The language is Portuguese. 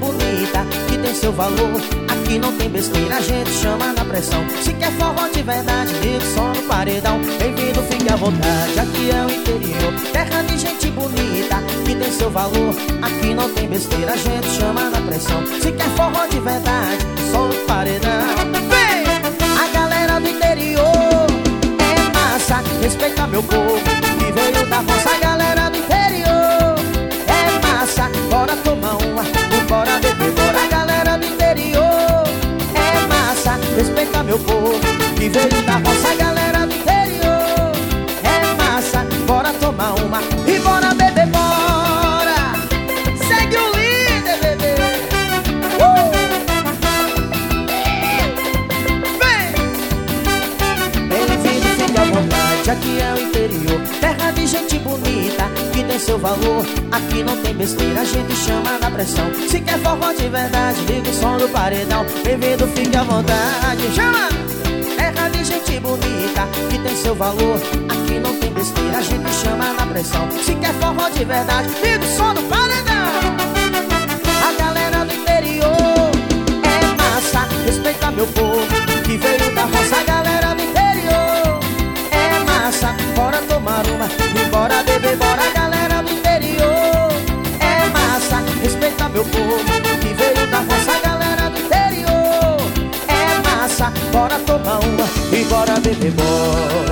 bonita, que tem seu valor. Aqui não tem besteira, a gente chama na pressão. Se quer forró de verdade, liga o som no paredão. Bem-vindo, fique à vontade, aqui é o interior. Terra de gente bonita, que tem seu valor. Aqui não tem besteira, a gente chama na pressão. Se quer forró de verdade, Que veio da roça, galera do interior é massa. Bora tomar uma e bora beber, bora. Segue o líder, bebê. Uh! Vem! Bem-vindo, fique à vontade, aqui é o interior Terra de gente bonita, que tem seu valor Aqui não tem besteira, a gente chama na pressão Se quer forró de verdade, liga o som do paredão Bem-vindo, fique à vontade, chama! De gente bonita, que tem seu valor. Aqui não tem besteira, a gente chama na pressão. Se quer forró de verdade, liga o som do paredão. A galera do interior é massa, respeita meu povo Que veio da roça, a galera do interior é massa Bora tomar uma e bora beber, bora. Galera do interior É massa, respeita meu povo Que veio da roça, a galera do interior É massa, bora tomar bora beber, bora